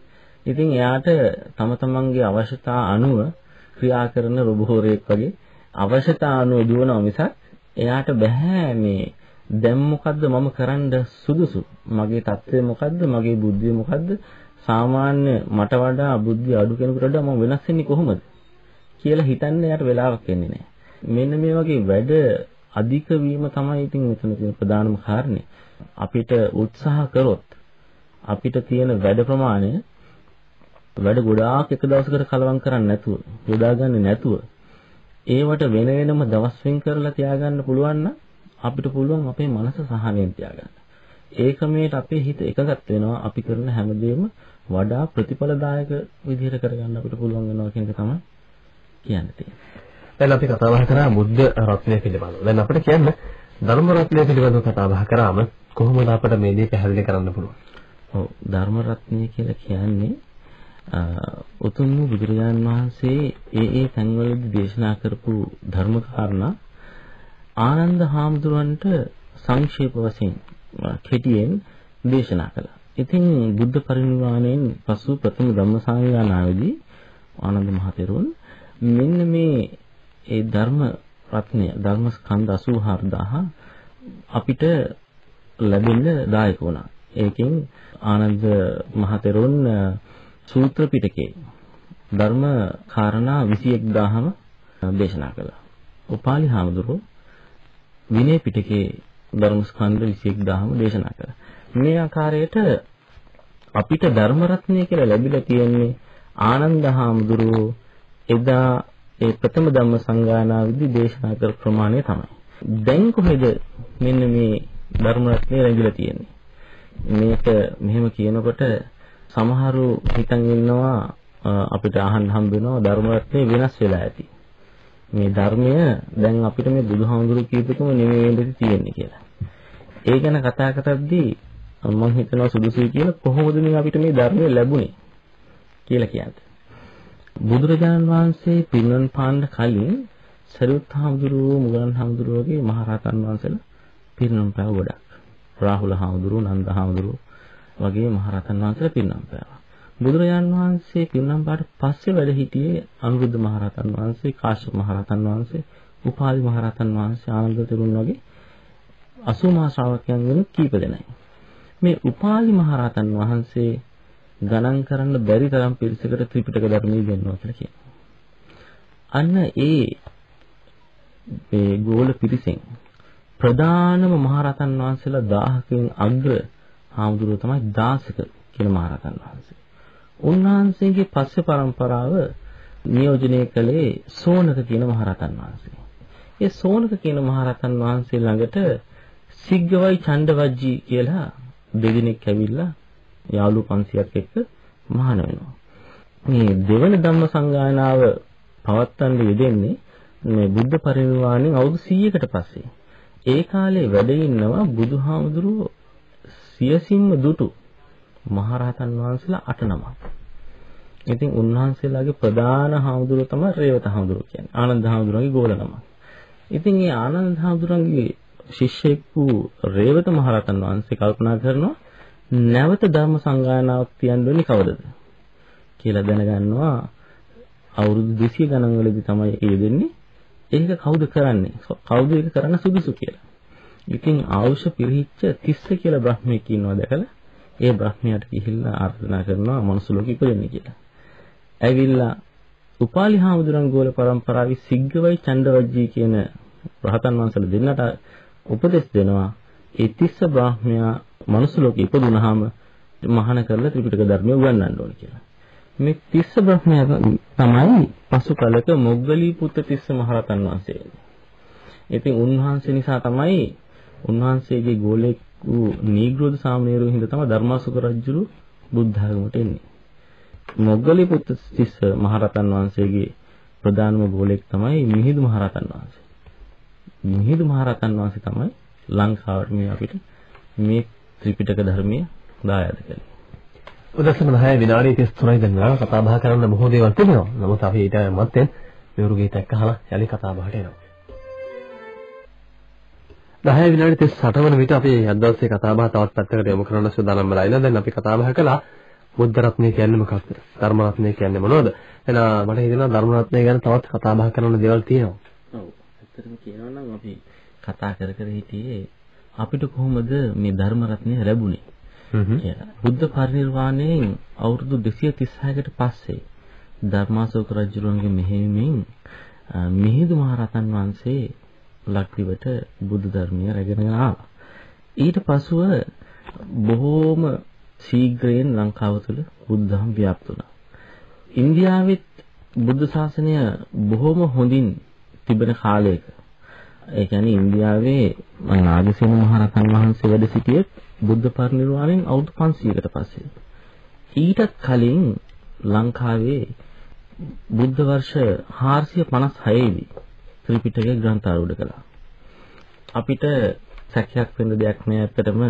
ඉතින් එයාට තම තමන්ගේ අවශ්‍යතා අනුව ක්‍රියා කරන රොබෝරයෙක් වගේ අවශ්‍යතා අනුව දුවනවා මිසක් එයාට බෑ මේ දැන් මොකද්ද මම කරන්න සුදුසු? මගේ தත්ත්වය මොකද්ද? මගේ බුද්ධිය මොකද්ද? සාමාන්‍ය මට වඩා බුද්ධිය අඩු කෙනෙකුට වඩා මම වෙනස් වෙන්නේ කොහොමද? කියලා හිතන්න යාට වෙලාවක් එන්නේ නැහැ. මෙන්න මේ වගේ වැඩ අධික වීම තමයි ඉතින් මෙතන තියෙන ප්‍රධානම කාරණේ. අපිට උත්සාහ කරොත් අපිට තියෙන වැඩ ප්‍රමාණය වැඩ ගොඩාක් එක දවසකට කලවම් කරන්නේ නැතුව, යොදාගන්නේ නැතුව ඒවට වෙන වෙනම දවස් වෙන් කරලා තියාගන්න පුළුවන් නම් අපිට පුළුවන් අපේ මනස සහනයෙන් තියාගන්න. ඒ ක්‍රමයට අපේ හිත එකගත් වෙනවා අපි කරන හැමදේම වඩා ප්‍රතිඵලදායක විදිහට කරගන්න අපිට පුළුවන් වෙනවා කියන එක තමයි කියන්න තියෙන්නේ. දැන් අපි කතා බහ කරා බුද්ධ රත්නය පිළිබඳව. දැන් අපිට කියන්න ධර්ම රත්නය පිළිබඳව කතා බහ කරාම කොහොමද අපිට මේ දේ පැහැදිලි කරන්න පුළුවන්? ඔව් ධර්ම රත්නය කියලා කියන්නේ උතුම් බුදුරජාණන් වහන්සේ ඒ ඒ තැන්වලදී දේශනා කරපු ධර්ම කාරණා ආනන්ද හාමුදුරන්ට සංක්ෂේප වශයෙන් කෙටියෙන් දේශනා කළා. ඉතින් බුද්ධ පරිනිර්වාණයෙන් පසු ප්‍රථම ධම්මසංගායනාවේදී ආනන්ද මහතෙරුන් මෙන්න මේ ඒ ධර්ම රත්නය ධර්ම ස්කන්ධ 84000 අපිට ලැබෙන්න දායක වුණා. ඒකෙන් ආනන්ද මහතෙරුන් සූත්‍ර පිටකේ ධර්ම කාරණා 21000ම දේශනා කළා. උපාලි හාමුදුරුවෝ විනය පිටකේ ධර්ම ස්කන්ධ 21000ම දේශනා කළා. මේ ආකාරයට අපිට ධර්ම රත්නය කියලා ලැබිලා තියෙන්නේ ආනන්ද හාමුදුරුවෝ එදා ඒ ප්‍රථම ධම්ම සංගායනාවේදී දේශනා කර ප්‍රමාණය තමයි. දැන් කොහෙද මෙන්න මේ ධර්ම රත්නේ රැඳිලා තියෙන්නේ? මේක මෙහෙම කියනකොට සමහරු හිතන් ඉන්නවා අපිට අහන්න හම්බ වෙනවා ධර්ම රත්නේ වෙනස් වෙලා ඇති. මේ ධර්මය දැන් අපිට මේ බුදුහාමුදුරු කියපුකම නෙමෙයි වෙන්නේ තියෙන්නේ කියලා. ඒ ගැන කතා කරද්දී මම හිතනවා සුදුසුයි කියලා කොහොමද මේ අපිට මේ ධර්මය ලැබුණේ කියලා කියන්නේ. බුදුරජාණන් වහන්සේ පිරිනමන පාන්න කලින් සරියුත් හාමුදුරුවෝ මුගලන් හාමුදුරුවෝ වගේ මහරහතන් වහන්සේලා පිරිනමන පෑව ගොඩක්. රාහුල හාමුදුරුවෝ නන්ද හාමුදුරුවෝ වගේ මහරහතන් වහන්සේලා පිරිනමන පෑවා. බුදුරජාණන් වහන්සේ පිරිනමන පාට පස්සේ වැඩ හිටියේ අනුරුද්ධ මහරහතන් වහන්සේ, කාශ්‍යප මහරහතන් වහන්සේ, උපාලි මහරහතන් වහන්සේ, ආනන්ද තෙරුන් වගේ 80 මහා ශ්‍රාවකයන් වෙන කීප දෙනයි. මේ උපාලි මහරහතන් වහන්සේ ගණන් කරන්න බැරි තරම් පිරිසකට ත්‍රිපිටක ධර්මයේ දෙන්නවා කියලා කියනවා. අන්න ඒ මේ ගෝල පිරිසෙන් ප්‍රධානම මහරහතන් වහන්සේලා 1000කින් අග්‍ර හාමුදුරුවෝ තමයි දාසක කියන මහරහතන් වහන්සේ. උන්වහන්සේගේ පස්සේ પરම්පරාව නියෝජනය කළේ සෝනක කියන මහරහතන් වහන්සේ. ඒ සෝනක කියන මහරහතන් වහන්සේ ළඟට සිග්ගවයි ඡණ්ඩවජ්ජී කියලා දෙදෙනෙක් ඇවිල්ලා යාළු 500ක් එක්ක මහාන වෙනවා. මේ දෙවන ධම්ම සංගායනාව පවත්වන්න යෙදෙන්නේ මේ බුද්ධ පරිනිර්වාණයෙන් අවුරුදු 100කට පස්සේ. ඒ කාලේ වැඩ ඉන්නවා බුදුහාමුදුරුවෝ සියසින්ම දුටු මහරහතන් වහන්සේලා අට නමක්. ඉතින් උන්වහන්සේලාගේ ප්‍රධාන හාමුදුරුව තමයි රේවත හාමුදුරුව කියන්නේ. ආනන්ද හාමුදුරුවන්ගේ ගෝල නම. ඉතින් මේ ආනන්ද හාමුදුරුවන්ගේ ශිෂ්‍යෙක් වූ රේවත මහරහතන් වහන්සේ කල්පනා කරනවා නැවත ධර්ම සංගායනාවක් තියන්න වෙන්නේ කවදද? කියලා දැනගන්නවා අවුරුදු 200 ගණන් වලදී තමයි ඒ දෙන්නේ ඒක කවුද කරන්නේ? කවුද ඒක කරන්න සුදුසු කියලා? ඉතින් ආවුෂ පිරිහිච්ච තිස්ස කියලා බ්‍රහ්මෙක් ඉන්නවා දැකලා ඒ බ්‍රහ්මයාට ගිහිල්ලා ආර්දනා කරනවා මනුස්ස ලෝකෙ ඉපදෙන්න කියලා. ඇවිල්ලා උපාලි හාමුදුරන් ගෝල පරම්පරාවේ සිග්ගවයි චණ්ඩවජ්ජී කියන රහතන් වහන්සේලා දෙන්නට උපදෙස් දෙනවා. ඒ තිස්ස බ්‍රාහ්මයා මනුස්ස ලෝකෙ ඉපදුනහම මහාන කරලා ත්‍රිපිටක ධර්මය උගන්වන්න ඕන කියලා. මේ තිස්ස බ්‍රහ්මයා තමයි පසු කලක මොග්ගලී පුත්ත තිස්ස මහරතන් වහන්සේ. ඉතින් උන්වහන්සේ නිසා තමයි උන්වහන්සේගේ ගෝලෙක් වූ නීග්‍රෝධ සාමණේරයෝ හින්දා තමයි ධර්මාසුක රජුරු බුද්ධ ආගමට එන්නේ. මොග්ගලී පුත්ත තිස්ස මහරතන් වහන්සේගේ ප්‍රධානම ගෝලෙක් තමයි මිහිඳු මහරතන් වහන්සේ. මිහිඳු මහරතන් වහන්සේ තමයි ලංකාවට මේ අපිට මේ ත්‍රිපිටක ධර්මයේ දායාද කළේ. උදැසන 10 විනාඩි 33යි දැන් වෙලා කතා බහ කරන්න බොහෝ දේවල් තිබෙනවා. නමුත් අපි ඊට මත්තෙන් මෙවරු ගීතයක් අහලා යලි කතා බහට එනවා. 10 විනාඩි 38 වන විට අපි අද දවසේ කතා බහ තවත් පැත්තකට යොමු කරන්න සූදානම් වෙලා ඉන්න. දැන් අපි කතා බහ කළා බුද්ධ රත්නය කියන්නේ මොකක්ද? ධර්ම රත්නය කියන්නේ මොනවද? එහෙනම් මට හිතෙනවා ධර්ම රත්නය ගැන තවත් කතා බහ කරන්න දේවල් තියෙනවා. ඔව්. ඇත්තටම කියනවා නම් අපි කතා කර කර හිටියේ අපිට කොහොමද මේ ධර්ම රත්නය ලැබුණේ කියලා. බුද්ධ පරිනිර්වාණයෙන් අවුරුදු 236කට පස්සේ ධර්මාශෝක රජුගේ මෙහෙයුමින් මිහිඳු මහරහතන් වහන්සේ ලක්දිවට බුදු ධර්මය රැගෙන ආවා. ඊට පසුව බොහෝම ශීඝ්‍රයෙන් ලංකාව තුළ බුද්ධහම ව්‍යාප්ත වුණා. ඉන්දියාවෙත් බුද්ධ ශාසනය බොහොම හොඳින් තිබෙන කාලයක ඒ කියන්නේ ඉන්දියාවේ නාගසේන මහරහතන් වහන්සේ වැඩ සිටියේ බුද්ධ පරිනිර්වාණයෙන් අවුරුදු 500කට පස්සේ. ඊටත් කලින් ලංකාවේ බුද්ධ වර්ෂ 456 දී ත්‍රිපිටකය ග්‍රන්ථාරූඪ කළා. අපිට සැකයක් වෙන්න දෙයක් නෑ ඇත්තටම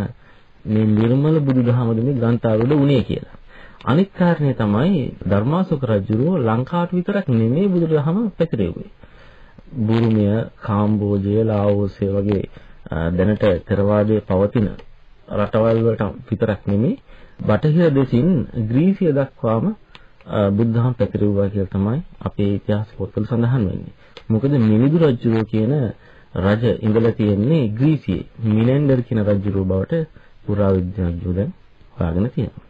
මේ නිර්මල බුදුදහමද මේ ග්‍රන්ථාරූඪ වුණේ කියලා. අනිත් කාරණේ තමයි ධර්මාශෝක රජුරෝ ලංකාවට විතරක් නෙමෙයි බුදුදහම පැතිරෙන්නේ. බුරුමය, කාම්බෝජය, ලාओසය වගේ දැනට තරවාදයේ පවතින රටවල් වලට විතරක් නෙමෙයි බටහිර දෙසින් ග්‍රීසිය දක්වාම බුද්ධහම පැතිරුවා කියලා තමයි අපේ ඉතිහාස පොත්වල සඳහන් වෙන්නේ. මොකද මිලිඳු රජුරෝ කියන රජ ඉඳලා තියෙන්නේ ග්‍රීසියේ. මිලෙන්ඩර් කියන රජුරෝ බවට පුරාවිද්‍යාඥයෝ දැන් හොයාගෙන තියෙනවා.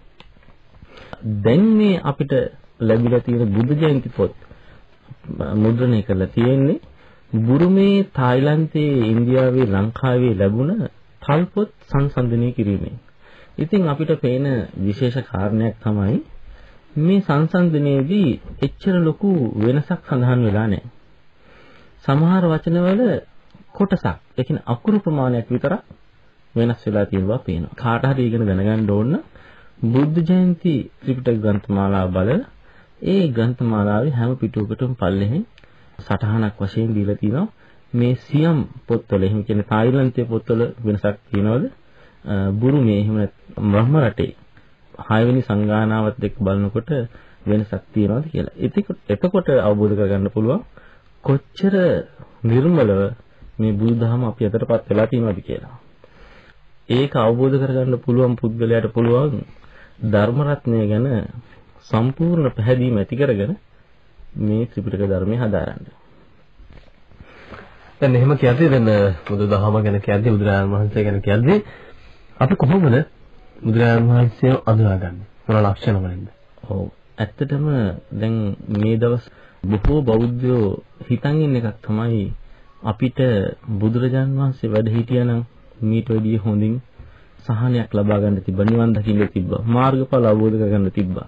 දැන් මේ අපිට ලැබිලා තියෙන බුද්ධ ජයන්ති පොත් මුද්‍රණය කරලා තියෙන්නේ බුරුමේ තායිලන්තයේ ඉන්දියාවේ ලංකාවේ ලැබුණ තල්පොත් සංසන්දනය කිරීමෙන්. ඉතින් අපිට පේන විශේෂ කාරණයක් තමයි මේ සංසන්දනයේදී එච්චර ලොකු වෙනසක් සඳහන් වෙලා නැහැ. සමහර වචනවල කොටසක්, ඒ කියන්නේ අකුරු ප්‍රමාණයක් විතරක් වෙනස් වෙලා තියෙනවා පේනවා. කාට හරි ඉගෙන දැනගන්න ඕන බුද්ධ ජයන්ති ත්‍රිපිටක ග්‍රන්ථමාලාව බලලා ඒ ග්‍රන්ථමාලාවේ හැම පිටුවකටම පල්ලෙහෙන් සටහනක් වශයෙන් දීලා තිනවා මේ සියම් පොත්වල එහෙම කියන්නේ තායිලන්තයේ පොත්වල වෙනසක් තියනවද බුරුමේ එහෙම බ්‍රහ්ම රටේ හයවෙනි සංගානාවත් එක්ක බලනකොට වෙනසක් තියනවද කියලා. එතකොට අවබෝධ කරගන්න පුළුවන් කොච්චර නිර්මලව මේ බුදුදහම අපි අතරපත් වෙලා තියෙනවද කියලා. ඒක අවබෝධ කරගන්න පුළුවන් පුද්ගලයාට පුළුවන් ධර්ම රත්නය ගැන සම්පූර්ණ පැහැදීම ඇති කරගෙන මේ ත්‍රිපිටක ධර්මය හදාරන්න. දැන් එහෙම කියද්දී දැන් බුදුදහම ගැන කියද්දී බුදුරජාණන් වහන්සේ ගැන කියද්දී අපි කොහොමද බුදුරජාණන් වහන්සේව අඳුනාගන්නේ? මොන ලක්ෂණ වලින්ද? ඔව්. ඇත්තටම දැන් මේ දවස් බොහෝ බෞද්ධයෝ හිතන් ඉන්න එකක් තමයි අපිට බුදුරජාණන් වහන්සේ වැඩ හිටියනම් මීට වැඩිය හොඳින් සහනයක් ලබා ගන්න තිබ්බා නිවන් දකින්න තිබ්බා මාර්ගඵල අවබෝධ කරගන්න තිබ්බා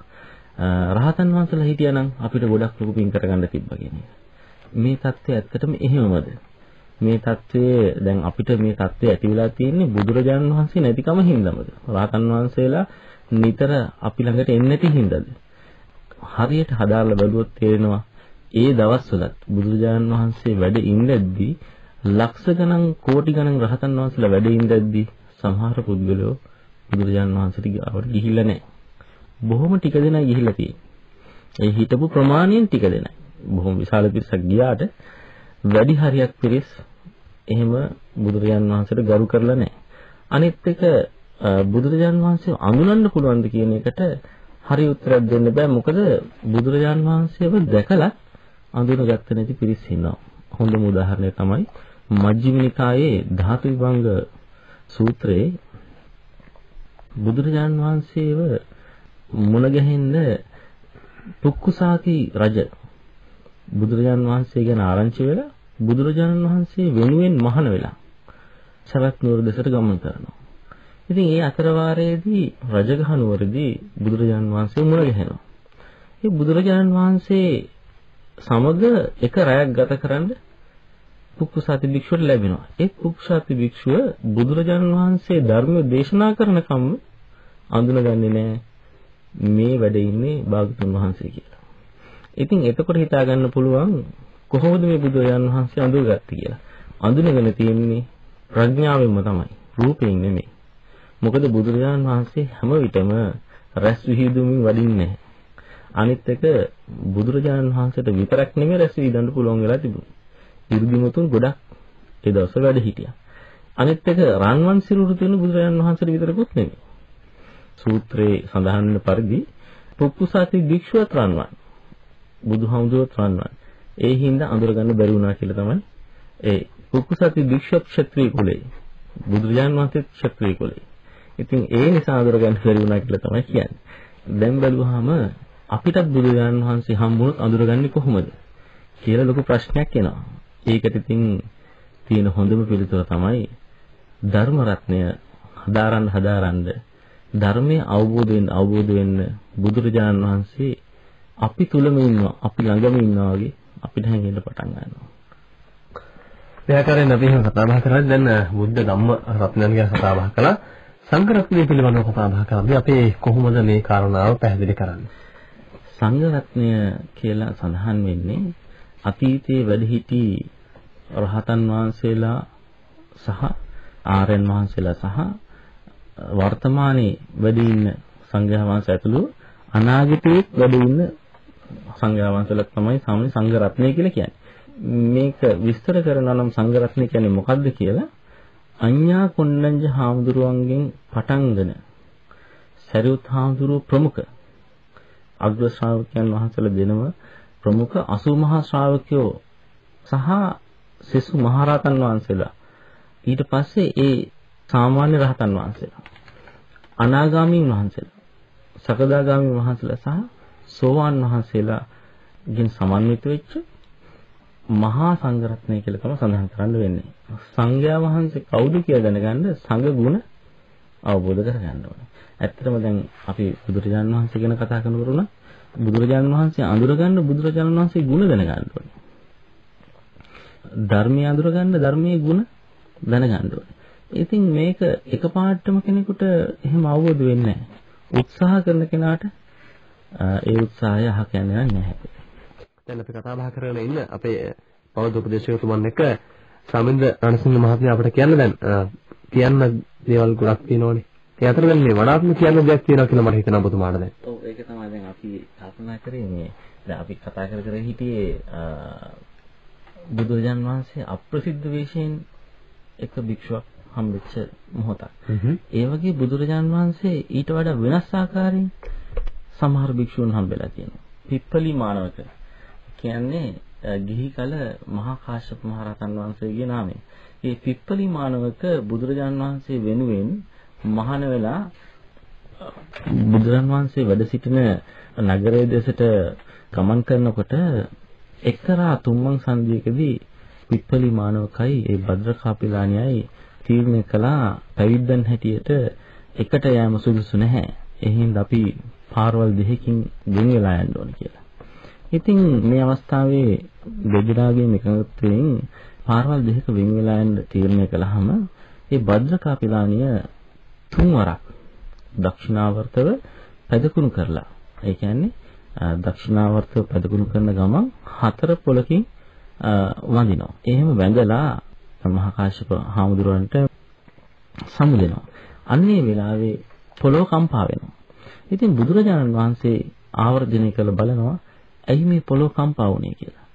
රහතන් වහන්සේලා හිටියානම් අපිට ගොඩක් ලොකු පින් කරගන්න තිබ්බා කියන එක. මේ தත්ත්වය ඇත්තටම එහෙමමද? මේ தත්ත්වයේ දැන් අපිට මේ தත්ත්වය ඇති වෙලා තියෙන්නේ බුදුරජාණන් වහන්සේ නැතිකම හින්දාමද? රහතන් වහන්සේලා නිතර අපි ළඟට එන්නේ නැති හින්දාද? හරියට හදාarලා බැලුවොත් තේරෙනවා ඒ දවස්වලත් බුදුරජාණන් වහන්සේ වැඩ ඉඳද්දී ලක්ෂ ගණන් කෝටි ගණන් රහතන් වහන්සේලා වැඩ ඉඳද්දී සමහර පුද්ගලයෝ බුදුරජාණන් වහන්සේට ගාවට ගිහිල්ලා නැහැ. බොහොම ටික දෙනා ගිහිල්ලා තියෙන්නේ. ඒ හිටපු ප්‍රමාණයෙන් ටික දෙනයි. බොහොම විශාල පිරිසක් ගියාට වැඩි හරියක් පිරිස් එහෙම බුදුරජාන් වහන්සේට ගරු කරලා නැහැ. අනිත් එක බුදුරජාන් වහන්සේව අඳුනන්න පුළුවන්ද කියන එකට හරි උත්තරයක් දෙන්න බෑ. මොකද බුදුරජාන් වහන්සේව දැකලා අඳුනගත්ත නැති පිරිස් ඉන්නවා. හොඳම උදාහරණය තමයි මජ්ක්‍ධිම නිකායේ ධාතු විභංග සූත්‍රයේ බුදුරජාන් වහන්සේව මුණ ගැහෙන්න පුක්කුසාති රජ බුදුරජාන් වහන්සේ ගැන ආරංචි වෙලා බුදුරජාණන් වහන්සේ වෙනුවෙන් මහාන වෙලා සවැත් නුවර දෙසට ගමන් කරනවා. ඉතින් ඒ අතර වාරයේදී රජගහ නුවරදී බුදුරජාණන් වහන්සේ මුණ ගැහෙනවා. ඒ බුදුරජාණන් වහන්සේ සමග එක රැයක් ගත කරන්න පුක්කුසාති භික්ෂුවට ලැබෙනවා. ඒ පුක්කුසාති භික්ෂුව බුදුරජාණන් වහන්සේ ධර්ම දේශනා කරන කම අඳුනගන්නේ නැහැ. මේ වැඩ ඉන්නේ භාගතුන් වහන්සේ කියලා. ඉතින් එතකොට හිතා ගන්න පුළුවන් කොහොමද මේ බුදුරජාණන් වහන්සේ අඳුරගත්තේ කියලා. අඳුනගෙන තියෙන්නේ ප්‍රඥාවෙන්ම තමයි. රූපයෙන් නෙමෙයි. මොකද බුදුරජාණන් වහන්සේ හැම විටම රැස් විහිදුමින් වඩින්නේ අනිත් එක බුදුරජාණන් වහන්සේට විතරක් නෙමෙයි රැස් විහිදන්න පුළුවන් වෙලා තිබුණේ. ඉර්ධිමුතුන් ගොඩක් ඒ දවස්වල වැඩ හිටියා. අනිත් එක රන්වන් සිරුරු තියෙන බුදුරජාණන් වහන්සේට විතරකුත් නෙමෙයි. සූත්‍රයේ සඳහන් වෙන පරිදි පුප්පුසාති භික්ෂුවත් රන්වන්. බුදුහාමුදුරුවෝත් රන්වන්. ඒ හින්දා අඳුරගන්න බැරි වුණා කියලා තමයි ඒ පුප්පුසාති භික්ෂුවත් ක්ෂත්‍රීය කුලේ. බුදුරජාණන් වහන්සේත් ක්ෂත්‍රීය කුලේ. ඉතින් ඒ නිසා අඳුරගන්න බැරි වුණා කියලා තමයි කියන්නේ. දැන් බැලුවාම අපිටත් බුදුරජාණන් වහන්සේ හම්බුනොත් අඳුරගන්නේ කොහොමද කියලා ලොකු ප්‍රශ්නයක් එනවා. ඒකට ඉතින් තියෙන හොඳම පිළිතුර තමයි ධර්ම රත්නය හදාරන්න හදාරන්න ධර්මයේ අවබෝධ වෙන්න අවබෝධ වෙන්න බුදුරජාණන් වහන්සේ අපි තුලම ඉන්නවා අපි ළඟම ඉන්නවා වගේ අපිට හැඟෙන්න පටන් ගන්නවා. එයාකරෙන් අපි එහෙම කතා බහ කරද්දී දැන් බුද්ධ ධම්ම රත්නයන් ගැන කතා බහ කළා. සංඝ රත්නය පිළිබඳව කතා බහ කරද්දී අපි කොහොමද මේ කාරණාව පැහැදිලි කරන්නේ? සංඝ රත්නය කියලා සඳහන් වෙන්නේ අතීතයේ වැඩහිටි රහතන් වහන්සේලා සහ ආර්යයන් වහන්සේලා සහ වර්තමානයේ වැඩ ඉන්න සංඝයා වහන්සේ ඇතුළු අනාගතයේ වැඩ ඉන්න සංඝයා වහන්සේලා තමයි සාමාන්‍ය සංඝ රත්නය කියලා කියන්නේ. මේක විස්තර කරනවා නම් සංඝ රත්නය කියන්නේ මොකක්ද කියලා අඤ්ඤා කොණ්ණඤ්ඤ හාමුදුරුවන්ගෙන් පටන්ගෙන සරියුත් හාමුදුරුව ප්‍රමුඛ අග්‍ර ශ්‍රාවකයන් වහන්සේලා දෙනම ප්‍රමුඛ 80 මහා ශ්‍රාවකයෝ සහ සෙසු මහරහතන් වහන්සේලා ඊට පස්සේ ඒ සාමාන්‍ය රහතන් වහන්සේලා අනාගාමීන් වහන්සේලා සකදාගාමී වහන්සේලා සහ සෝවාන් වහන්සේලා ගෙන් සමන්විත වෙච්ච මහා සංඝරත්නය කියලා තමයි සඳහන් කරන්න වෙන්නේ. සංඝයා වහන්සේ කවුද කියලා දැනගන්න සංඝ ගුණ අවබෝධ කරගන්න ඕනේ. ඇත්තටම දැන් අපි බුදුරජාණන් වහන්සේ ගැන කතා කරනකොට උනා බුදුරජාණන් වහන්සේ අඳුරගන්න බුදුරජාණන් වහන්සේ ගුණ දැනගන්න ඕනේ. ධර්මයේ අඳුරගන්න ධර්මයේ ගුණ දැනගන්න ඕනේ. ඉතින් මේක එකපාරටම කෙනෙකුට එහෙම අවබෝධ වෙන්නේ නැහැ. උත්සාහ කරන කෙනාට ඒ උත්සාහය අහ කියන්නේ නැහැ. දැන් අපි කතා බහ කරගෙන ඉන්න අපේ බෞද්ධ උපදේශකතුමන් එක්ක සමින්ද රණසිංහ මහත්මයා අපිට කියන්න දැන් කියන්න දේවල් ගොඩක් තියෙනවනේ. ඒ අතර දැන් මේ වඩාත්ම කියන්න දෙයක් තියෙනවා කියලා මට හිතෙනවා ඔබතුමාට දැන්. ඔව් ඒක තමයි දැන් අපි කල්පනා කරේ මේ දැන් අපි කතා කර කර හිටියේ බුදුරජාන් වහන්සේ අප්‍රසිද්ධ වේශයෙන් එක භික්ෂුවක් හම්බෙච්ච මොහොතක්. ඒ වගේ බුදුරජාන් වහන්සේ ඊට වඩා වෙනස් ආකාරයෙන් සමහර භික්ෂුන් හම්බෙලා තියෙනවා. පිප්පලි මානවක කියන්නේ ගිහි කල මහා කාශ්‍යප මහ රහතන් වහන්සේගේ නාමය. මේ පිප්පලි මානවක බුදුරජාන් වහන්සේ වෙනුවෙන් මහාන වෙලා බුදුරන් වහන්සේ වැඩ සිටින නගරයේ දෙසට ගමන් කරනකොට එක්තරා තුම්මන් සංධියකදී පිප්පලි මානවකයි ඒ භද්‍රකාපිලාණියයි තීරණය කළා පැවිද්දන් හැටියට එකට යෑම සුදුසු නැහැ. එහෙනම් අපි පාරවල් දෙකකින් වෙන වෙලා යන්න ඕන කියලා. ඉතින් මේ අවස්ථාවේ දෙදෙනාගේම එකඟත්වයෙන් පාරවල් දෙකක වෙන වෙලා යන්න තීරණය කළාම ඒ භද්‍රකාපිලාණිය තුන්වරක් දක්ෂිනාවර්තව පැදකුණු කරලා ඒ කියන්නේ දක්ෂිනාවර්තව පැදකුණු කරන ගමන් හතර පොලකින් වඳිනවා. එහෙම වැඳලා මහා කාශ්‍යප හාමුදුරුවන්ට සමුදෙනවා. අන්නේ වෙලාවේ පොළොව කම්පා වෙනවා. ඉතින් බුදුරජාණන් වහන්සේ ආවර්ජනය කළ බලනවා ඇයි මේ පොළොව කම්පා වුනේ කියලා.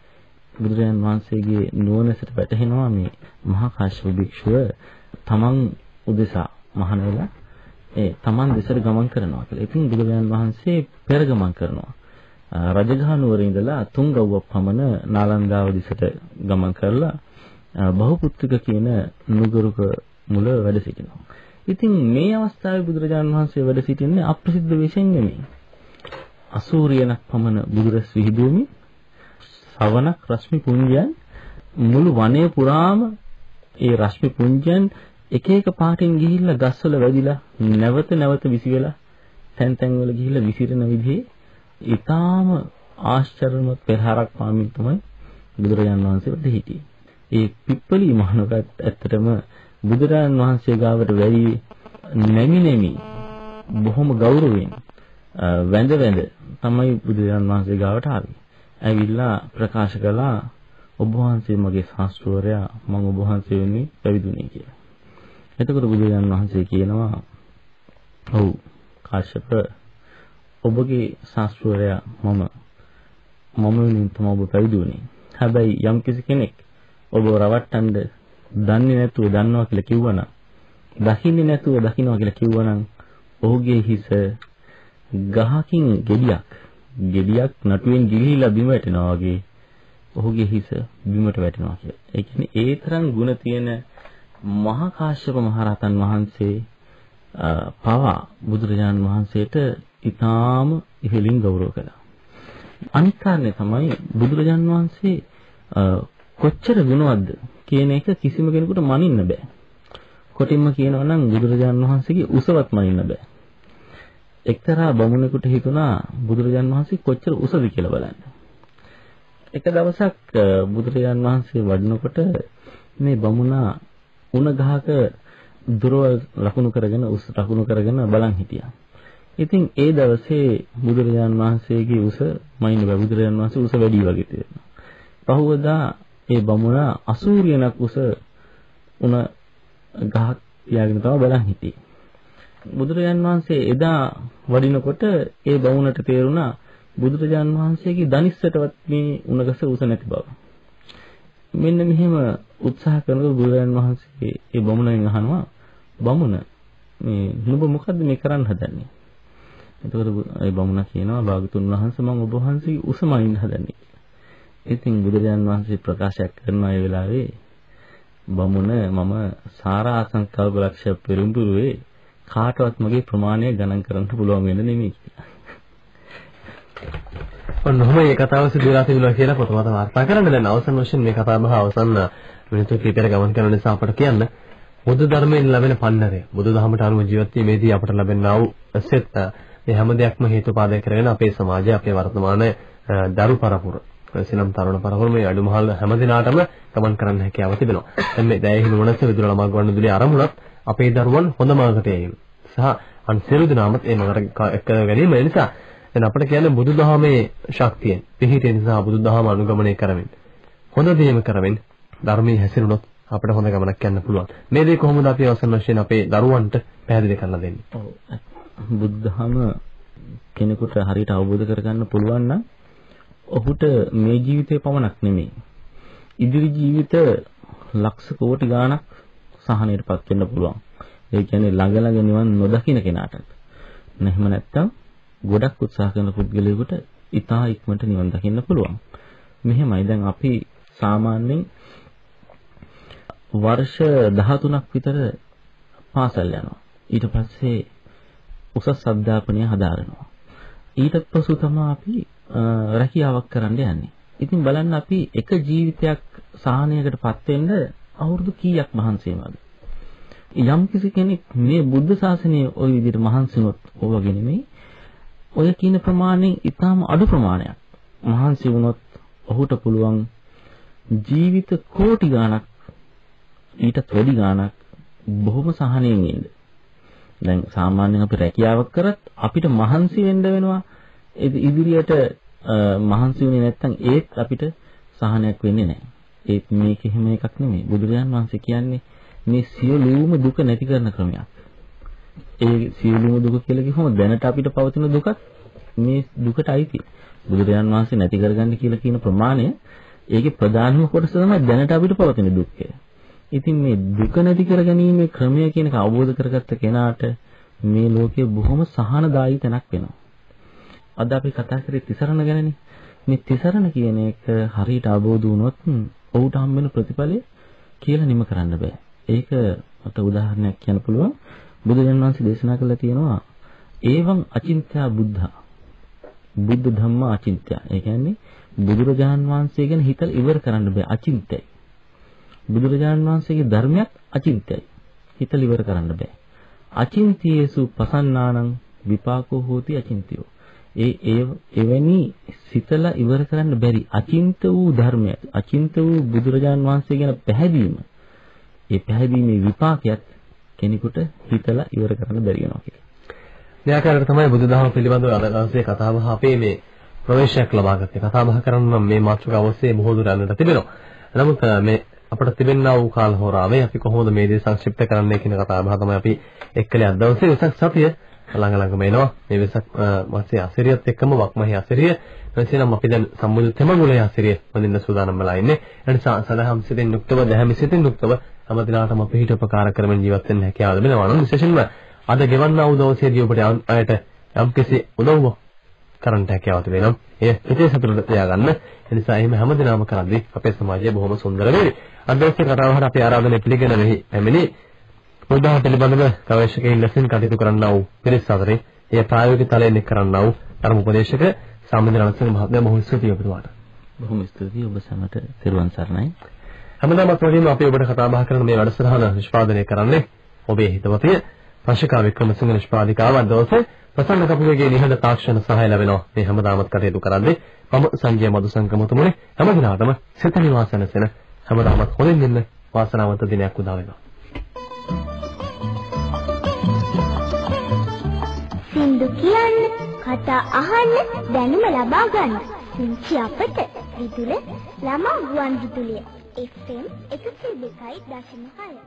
බුදුරජාණන් වහන්සේගේ නුවණසට වැටහෙනවා මේ මහා කාශ්‍යප භික්ෂුව තමන් උදෙසා මහාන වෙලා ඒ තමන් දෙසට ගමන් කරනවා කියලා. ඉතින් බුදුරජාණන් වහන්සේ පෙර ගමන් කරනවා. රජගහ නුවර ඉඳලා තුංගව්ව පමණ නාලන්දාව දිසට ගමන් කරලා බහුපුත්තික කියන නුගරුක මුල වැඩ සිටිනවා. ඉතින් මේ අවස්ථාවේ බුදුරජාණන් වහන්සේ වැඩ සිටින්නේ අප්‍රසිද්ධ වෙෂෙන් නෙමෙයි. අසූරියනක් පමණ බුදුරස් විහිදුවමි සවනක් රශ්මි පුඤ්ජයන් මුළු වනය පුරාම ඒ රශ්මි පුඤ්ජයන් එක එක පාටින් ගිහිල්ලා ගස්වල වැදිලා නැවත නැවත විසි වෙලා තැන් තැන් වල ගිහිල්ලා විසිරෙන විදිහේ ඊටාම ආශ්චර්යමත් පෙරහරක් පාමින් තමයි බුදුරජාණන් වහන්සේ වැඩ හිටියේ. ඒ පිප්පලි මහණකට ඇත්තටම බුදුරජාණන් වහන්සේ ගාවට වැඩි නැමි නැමි බොහොම ගෞරවයෙන් වැඳ වැඳ තමයි බුදුරජාණන් වහන්සේ ගාවට ආවේ. ඇවිල්ලා ප්‍රකාශ කළා ඔබ වහන්සේ මගේ ශාස්ත්‍රවරයා මම ඔබ වහන්සේ වෙනුවෙන් පැවිදුණේ කියලා. එතකොට බුදුරජාණන් වහන්සේ කියනවා ඔව් කාශ්‍යප ඔබගේ ශාස්ත්‍රවරයා මම මම වෙනුවෙන් තමයි ඔබ පැවිදි වුණේ. හැබැයි යම් කිසි කෙනෙක් ඔබ රවට්ටන්න දන්නේ නැතුව දන්නවා කියලා කිව්වනම් දකින්නේ නැතුව දකින්නවා කියලා කිව්වනම් ඔහුගේ හිස ගහකින් ගෙඩියක් ගෙඩියක් නටුවෙන් ගිලිහිලා බිම වැටෙනවා වගේ ඔහුගේ හිස බිමට වැටෙනවා කියලා. ඒ කියන්නේ ඒ තරම් ಗುಣ තියෙන මහා කාශ්‍යප මහරහතන් වහන්සේ පවා බුදුරජාණන් වහන්සේට ඊටාම ඉහළින් ගෞරව කළා. අනිත් කාරණේ තමයි බුදුරජාණන් වහන්සේ කොච්චර ගුණවත්ද කියන එක කිසිම කෙනෙකුට මනින්න බෑ. කොටින්ම කියනවා නම් බුදුරජාණන් වහන්සේගේ උසවත් මනින්න බෑ. එක්තරා බමුණෙකුට හිතුණා බුදුරජාන් වහන්සේ කොච්චර උසද කියලා බලන්න. එක දවසක් බුදුරජාන් වහන්සේ වඩිනකොට මේ බමුණා උණ ගහක දොරවල් ලකුණු කරගෙන උස් ලකුණු කරගෙන බලන් හිටියා. ඉතින් ඒ දවසේ බුදුරජාන් වහන්සේගේ උස මයින් බුදුරජාන් වහන්සේ උස වැඩි වගේ තියෙනවා. පහුවදා ඒ බමුණා අසූරියනක් උස උණ ගහක් තියාගෙන තමයි බලන් හිටියේ. බුදුරජාන් වහන්සේ එදා වඩිනකොට ඒ බමුණට තේරුණා බුදුරජාන් වහන්සේගේ දනිස්සටවත් මේ උණගස උස නැති බව. මෙන්න මෙහෙම උත්සාහ කරනකොට බුදුරජාන් වහන්සේ ඒ බමුණෙන් අහනවා බමුණ මේ නුඹ මොකද්ද මේ කරන්න හදන්නේ? එතකොට ඒ බමුණ කියනවා භාගතුන් වහන්සේ මම ඔබ වහන්සේගේ උස මනින්න හදන්නේ. ඉතින් බුදුරජාන් වහන්සේ ප්‍රකාශයක් කරනවා ඒ වෙලාවේ බමුණ මම සාරාසං කල්පලක්ෂ පෙරම්පුරුවේ කාටවත් මගේ ප්‍රමාණය ගණන් කරන්න පුළුවන් වෙන්නේ නෙමෙයි කියලා. ඔන්න ඔහම මේ කතාව සිදු වෙලා තිබුණා කියලා පොතමත වාර්තා කරන්න දැන් අවසන් වශයෙන් මේ කතාව බහ අවසන් මිනිත්තු කිහිපයකට ගමන් කරන නිසා අපට කියන්න බුදු ධර්මයෙන් ලැබෙන පන්නරය බුදු දහමට අනුව ජීවත් වීමේදී අපට ලැබෙනා වූ සෙත් මේ හැම දෙයක්ම හේතුපාදක කරගෙන අපේ සමාජය අපේ වර්තමාන දරු පරපුර සිනම් තරුණ පරපුර මේ අඩුමහල් හැම දිනාටම ගමන් කරන්න හැකියාව තිබෙනවා. දැන් මේ දැයෙහි නුවණස විදුර ළමා ගුවන්විදුලි ආරමුණත් අපේ දරුවන් හොඳ මාර්ගයට යීම සහ අන් සියලු දෙනාමත් ඒ මාර්ග එක්ක ගැනීම නිසා දැන් අපිට කියන්නේ බුදුදහමේ ශක්තියෙන් පිහිටිය නිසා බුදුදහම අනුගමනය කරමින් හොඳ දේම කරමින් ධර්මයේ හැසිරුණොත් අපිට හොඳ ගමනක් යන්න පුළුවන්. මේ දේ කොහොමද අපි අවසන් වශයෙන් අපේ දරුවන්ට පැහැදිලි කරලා දෙන්නේ? ඔව්. බුද්ධහම කෙනෙකුට හරියට අවබෝධ කරගන්න පුළුවන් නම් ඔහුට මේ ජීවිතේ පමණක් නෙමෙයි. ඉදිරි ජීවිත ලක්ෂ කෝටි ගාණක් සහනයටපත් වෙන්න පුළුවන්. ඒ කියන්නේ ළඟ ළඟ නිවන් නොදකින කෙනාට. එහෙම නැත්නම් ගොඩක් උත්සාහ කරන පුද්ගලයෙකුට ඉතා ඉක්මනට නිවන් දකින්න පුළුවන්. මෙහෙමයි දැන් අපි සාමාන්‍යයෙන් වර්ෂ 13ක් විතර පාසල් යනවා. ඊට පස්සේ උසස් අධ්‍යාපනය හදාරනවා. ඊට පසු තමයි අපි රැකියාවක් කරන්න යන්නේ. ඉතින් බලන්න අපි එක ජීවිතයක් සාහනයකටපත් වෙන්න අවුරුදු කීයක් මහන්සි වෙනවද? යම් කිසි කෙනෙක් මේ බුද්ධ ශාසනය ওই විදිහට මහන්සිනොත් ඔය වගේ නෙමෙයි. ඔය කියන ප්‍රමාණයෙන් ඊටාම අඩු ප්‍රමාණයක් මහන්සි වුණොත් ඔහුට පුළුවන් ජීවිත කෝටි ගාණක් ඊටත් වැඩි ගාණක් බොහොම සහනයෙන් ඉන්න. දැන් සාමාන්‍යයෙන් අපි රැකියාවක් කරත් අපිට මහන්සි වෙන්න වෙනවා. ඉදිරියට මහන්සි වෙන්නේ නැත්නම් ඒත් අපිට සහනයක් වෙන්නේ නැහැ. ඒත් මේක එහෙම එකක් නෙමෙයි. බුදුරජාන් වහන්සේ කියන්නේ මේ සියලුම දුක නැති කරන ක්‍රමයක්. ඒ සියලුම දුක කියලා කිව්වම දැනට අපිට පවතින දුකත් මේ දුකට අයිති. බුදුරජාන් වහන්සේ නැති කරගන්න කියලා කියන ප්‍රමාණය ඒකේ ප්‍රධානම කොටස තමයි දැනට අපිට පවතින දුක්ඛය. ඉතින් මේ දුක නැති කරගැනීමේ ක්‍රමය කියන එක අවබෝධ කරගත්ත කෙනාට මේ ලෝකයේ බොහොම සහනදායී තැනක් වෙනවා. අද අපි කතා කරේ තිසරණ ගැනනේ. මේ තිසරණ කියන එක හරියට අවබෝධ වුණොත් ඔහුට හම්බ වෙන ප්‍රතිඵලය කියලා නිම කරන්න බෑ. ඒක මට උදාහරණයක් කියන්න පුළුවන්. බුදුරජාණන් වහන්සේ දේශනා කළා තියෙනවා ඒවං අචින්ත්‍යා බුද්ධා. බුද්ධ ධම්ම අචින්ත්‍යා. ඒ කියන්නේ බුදුරජාණන් වහන්සේ ගැන හිතලා ඉවර කරන්න බෑ අචින්ත්‍යයි. බුදුරජාණන් වහන්සේගේ ධර්මයක් අචින්ත්‍යයි. හිතලා ඉවර කරන්න බෑ. අචින්තියේසු පසන්නානං විපාකෝ හෝති අචින්තියෝ. ඒ එවැනි සිතලා ඉවර කරන්න බැරි අචින්ත වූ ධර්මය අචින්ත වූ බුදුරජාන් වහන්සේ ගැන පැහැදීම ඒ පැහැදීමේ විපාකයක් කෙනෙකුට හිතලා ඉවර කරන්න බැරි වෙනවා කියලා. මේ ආකාරයට තමයි බුදුදහම පිළිබඳව අද දවසේ කතා බහ අපේ මේ ප්‍රවේශයක් ලබා ගත්තේ. කතා බහ කරන්න මේ මාතෘකාව ඔස්සේ බොහෝ දුර යන්නට තිබෙනවා. නමුත් මේ අපට තිබෙනා වූ කාල හෝරාවේ අපි කොහොමද මේ දේ සංක්ෂිප්ත කරන්නේ කියන කතා බහ තමයි අපි එක්කලේ අද දවසේ උසස් සතිය ළඟ ළඟම එනවා. මේ වෙසක් මාසයේ අසිරියත් එක්කම වක්මහි අසිරිය. එසේනම් අපි දැන් සම්බුදු තෙමගුලේ අසිරිය වඳින්න සූදානම් වෙලා ඉන්නේ. එනිසා සදහම් සිතින් යුක්තව දැහැමි සිතින් යුක්තව හැම දිනාටම අපි හිත උපකාර කරමින් ජීවත් වෙන්න හැකියාව ලැබෙනවා. නම් විශේෂයෙන්ම අද ගෙවන්නා වූ දවසේදී ඔබට අයට යම්කිසි උදව්වක් කරන්නට හැකියාව තිබෙනවා. එය හිතේ සතුටට තියාගන්න. එනිසා එහෙම හැමදෙනාම කරද්දී අපේ සමාජය බොහොම සුන්දර වෙයි. අද දවසේ කතාවකට අපි ආරාධනය පිළිගෙන මෙහි පැමිණි බුද්ධහම පිළිබඳව ගවේෂකයින් ලෙසින් කටයුතු කරන්නා වූ පිරිස් අතරේ. එය ප්‍රායෝගික තලයෙන් කරන්නා වූ ධර්ම උපදේශක සාමන්දිර රණසිංහ මහත්මයා බොහොම ස්තුතියි ඔබතුමාට. බොහොම ස්තුතියි ඔබ සමට. තෙරුවන් සරණයි. හැමදාමත් වගේම අපි ඔබට කතා බහ කරන මේ වැඩසටහන නිෂ්පාදනය කරන්නේ ඔබේ හිතවතිය රශිකා වික්‍රමසිංහ නිෂ්පාදිකාව දවසේ ප්‍රසන්න කපුවේගේ නිහඬ තාක්ෂණ සහාය ලැබෙනවා. මේ හැමදාමත් කටයුතු කරන්නේ මම සංජය මදුසංකමතුමුනේ හැම දිනකටම සිත නිවාසනසෙන හැමදාමත් හොඳින් ඉන්න වාසනාවන්ත දිනයක් උදා වෙනවා සින්දු කියන්න කතා අහන්න දැනුම ලබා ගන්න. සිංචි අපට විදුල ළමා ගුවන් විදුලිය FM 102.6